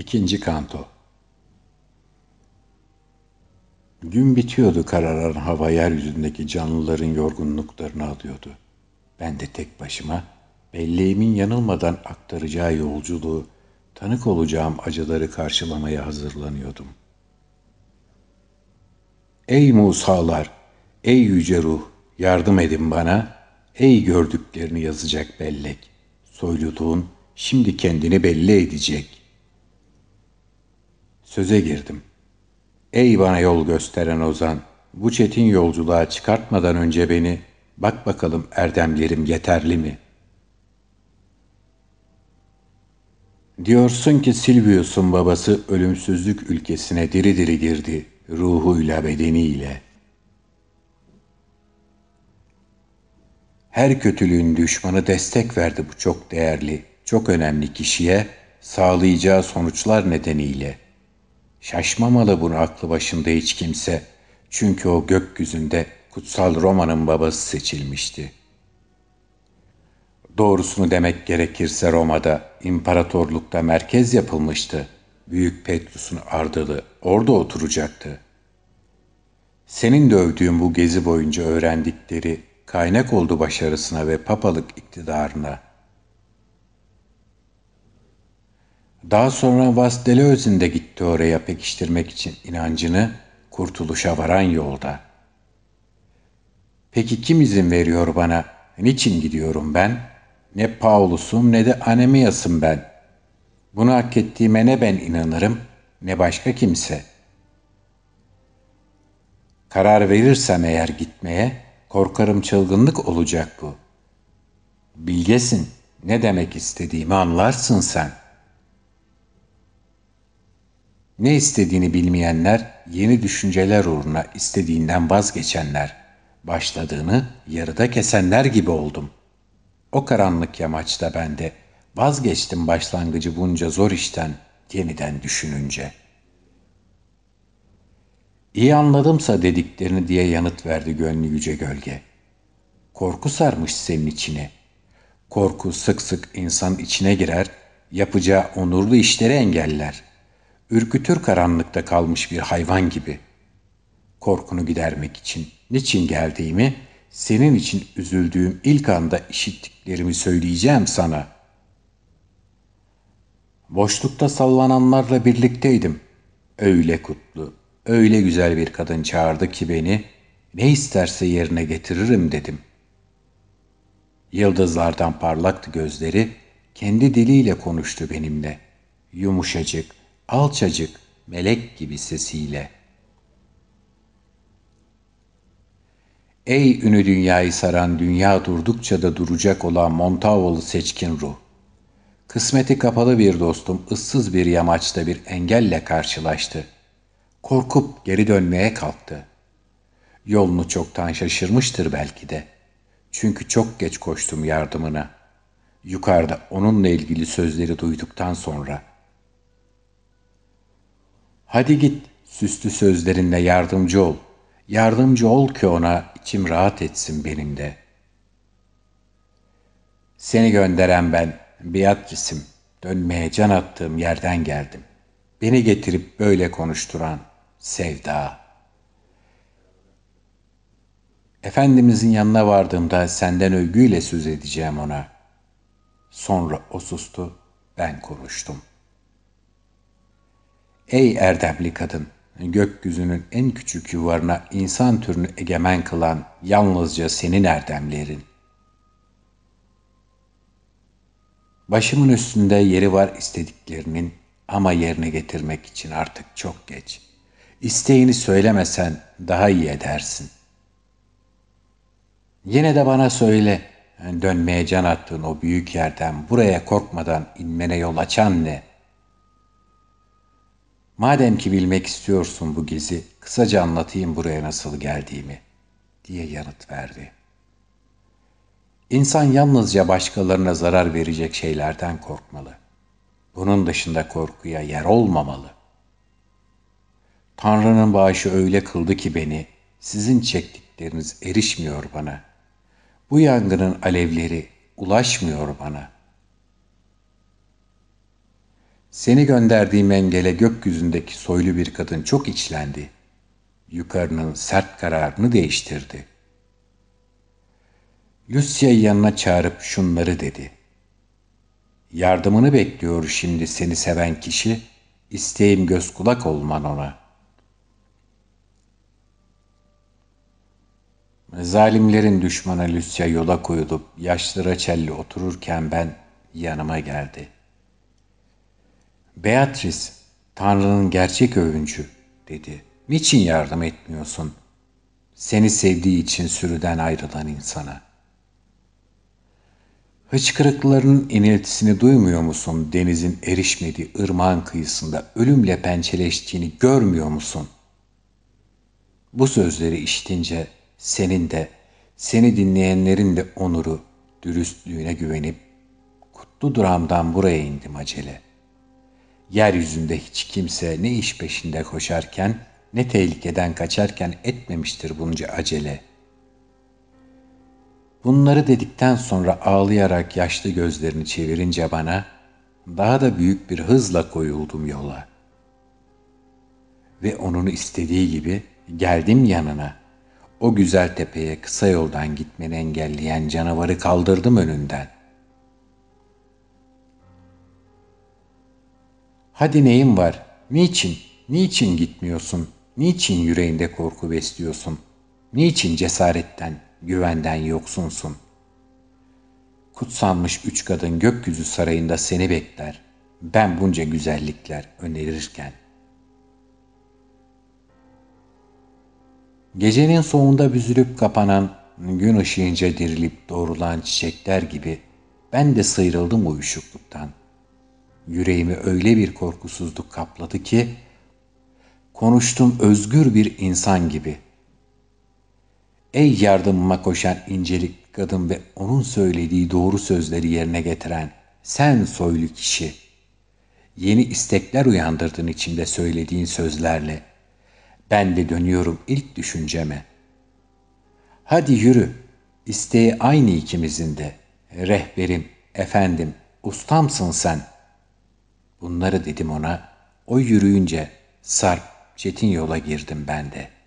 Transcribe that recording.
İkinci Kanto Gün bitiyordu kararan hava yeryüzündeki canlıların yorgunluklarını alıyordu. Ben de tek başıma belleğimin yanılmadan aktaracağı yolculuğu, tanık olacağım acıları karşılamaya hazırlanıyordum. Ey Musalar, ey yüce ruh, yardım edin bana, ey gördüklerini yazacak bellek, soyluluğun şimdi kendini belli edecek. Söze girdim. Ey bana yol gösteren ozan, bu çetin yolculuğa çıkartmadan önce beni, bak bakalım erdemlerim yeterli mi? Diyorsun ki Silvius'un babası ölümsüzlük ülkesine diri diri girdi, ruhuyla bedeniyle. Her kötülüğün düşmanı destek verdi bu çok değerli, çok önemli kişiye, sağlayacağı sonuçlar nedeniyle.'' Şaşmamalı bunu aklı başında hiç kimse. Çünkü o gökyüzünde kutsal Roma'nın babası seçilmişti. Doğrusunu demek gerekirse Roma'da, imparatorlukta merkez yapılmıştı. Büyük Petrus'un ardılı orada oturacaktı. Senin de övdüğün bu gezi boyunca öğrendikleri kaynak oldu başarısına ve papalık iktidarına.'' Daha sonra Vasdelöz'ün de gitti oraya pekiştirmek için inancını kurtuluşa varan yolda. Peki kim izin veriyor bana? Niçin gidiyorum ben? Ne Paulus'um ne de Anemias'ım ben. Bunu hak ettiğime ne ben inanırım ne başka kimse. Karar verirsem eğer gitmeye korkarım çılgınlık olacak bu. Bilgesin ne demek istediğimi anlarsın sen. Ne istediğini bilmeyenler, yeni düşünceler uğruna istediğinden vazgeçenler, başladığını yarıda kesenler gibi oldum. O karanlık yamaçta ben de vazgeçtim başlangıcı bunca zor işten yeniden düşününce. İyi anladımsa dediklerini diye yanıt verdi gönlü yüce gölge. Korku sarmış senin içine. Korku sık sık insan içine girer, yapacağı onurlu işleri engeller.'' Ürkütür karanlıkta kalmış bir hayvan gibi. Korkunu gidermek için niçin geldiğimi, senin için üzüldüğüm ilk anda işittiklerimi söyleyeceğim sana. Boşlukta sallananlarla birlikteydim. Öyle kutlu, öyle güzel bir kadın çağırdı ki beni, ne isterse yerine getiririm dedim. Yıldızlardan parlaktı gözleri, kendi diliyle konuştu benimle. Yumuşacık, alçacık melek gibi sesiyle. Ey ünü dünyayı saran dünya durdukça da duracak olan Montavolu seçkin ruh! Kısmeti kapalı bir dostum ıssız bir yamaçta bir engelle karşılaştı. Korkup geri dönmeye kalktı. Yolunu çoktan şaşırmıştır belki de. Çünkü çok geç koştum yardımına. Yukarıda onunla ilgili sözleri duyduktan sonra.'' Hadi git süslü sözlerinle yardımcı ol. Yardımcı ol ki ona içim rahat etsin benim de. Seni gönderen ben, Beatrice'im. Dönmeye can attığım yerden geldim. Beni getirip böyle konuşturan Sevda. Efendimizin yanına vardığımda senden övgüyle söz edeceğim ona. Sonra o sustu, ben konuştum. Ey erdemli kadın! Gökyüzünün en küçük yuvarına insan türünü egemen kılan yalnızca senin erdemlerin. Başımın üstünde yeri var istediklerinin ama yerine getirmek için artık çok geç. İsteğini söylemesen daha iyi edersin. Yine de bana söyle, dönmeye can attığın o büyük yerden buraya korkmadan inmene yol açan ne?'' Madem ki bilmek istiyorsun bu gezi, kısaca anlatayım buraya nasıl geldiğimi, diye yanıt verdi. İnsan yalnızca başkalarına zarar verecek şeylerden korkmalı. Bunun dışında korkuya yer olmamalı. Tanrı'nın bağışı öyle kıldı ki beni, sizin çektikleriniz erişmiyor bana. Bu yangının alevleri ulaşmıyor bana. Seni gönderdiğim engele gökyüzündeki soylu bir kadın çok içlendi. Yukarının sert kararını değiştirdi. Lucia'yı yanına çağırıp şunları dedi. Yardımını bekliyor şimdi seni seven kişi, isteğim göz kulak olman ona. Zalimlerin düşmanı Lucia yola koyulup yaşlı Raçelli otururken ben yanıma geldi. Beatrice, Tanrı'nın gerçek övüncü dedi. Niçin yardım etmiyorsun? Seni sevdiği için sürüden ayrılan insana. Hıçkırıklarının iniltisini duymuyor musun? Denizin erişmediği ırmağın kıyısında ölümle pençeleştiğini görmüyor musun? Bu sözleri işitince senin de, seni dinleyenlerin de onuru, dürüstlüğüne güvenip kutlu duramdan buraya indim acele. Yeryüzünde hiç kimse ne iş peşinde koşarken ne tehlikeden kaçarken etmemiştir bunca acele. Bunları dedikten sonra ağlayarak yaşlı gözlerini çevirince bana daha da büyük bir hızla koyuldum yola. Ve onun istediği gibi geldim yanına. O güzel tepeye kısa yoldan gitmeni engelleyen canavarı kaldırdım önünden. Hadi neyin var? Niçin? Niçin gitmiyorsun? Niçin yüreğinde korku besliyorsun? Niçin cesaretten, güvenden yoksunsun? Kutsanmış üç kadın gökyüzü sarayında seni bekler. Ben bunca güzellikler önerirken. Gecenin soğunda büzülüp kapanan, gün ışığınca dirilip doğrulan çiçekler gibi ben de sıyrıldım uyuşukluktan. Yüreğimi öyle bir korkusuzluk kapladı ki, konuştum özgür bir insan gibi. Ey yardımıma koşan incelik kadın ve onun söylediği doğru sözleri yerine getiren sen soylu kişi. Yeni istekler uyandırdın içimde söylediğin sözlerle. Ben de dönüyorum ilk düşünceme. Hadi yürü, isteği aynı ikimizin de. Rehberim, efendim, ustamsın sen. Bunları dedim ona, o yürüyünce sarp, çetin yola girdim ben de.''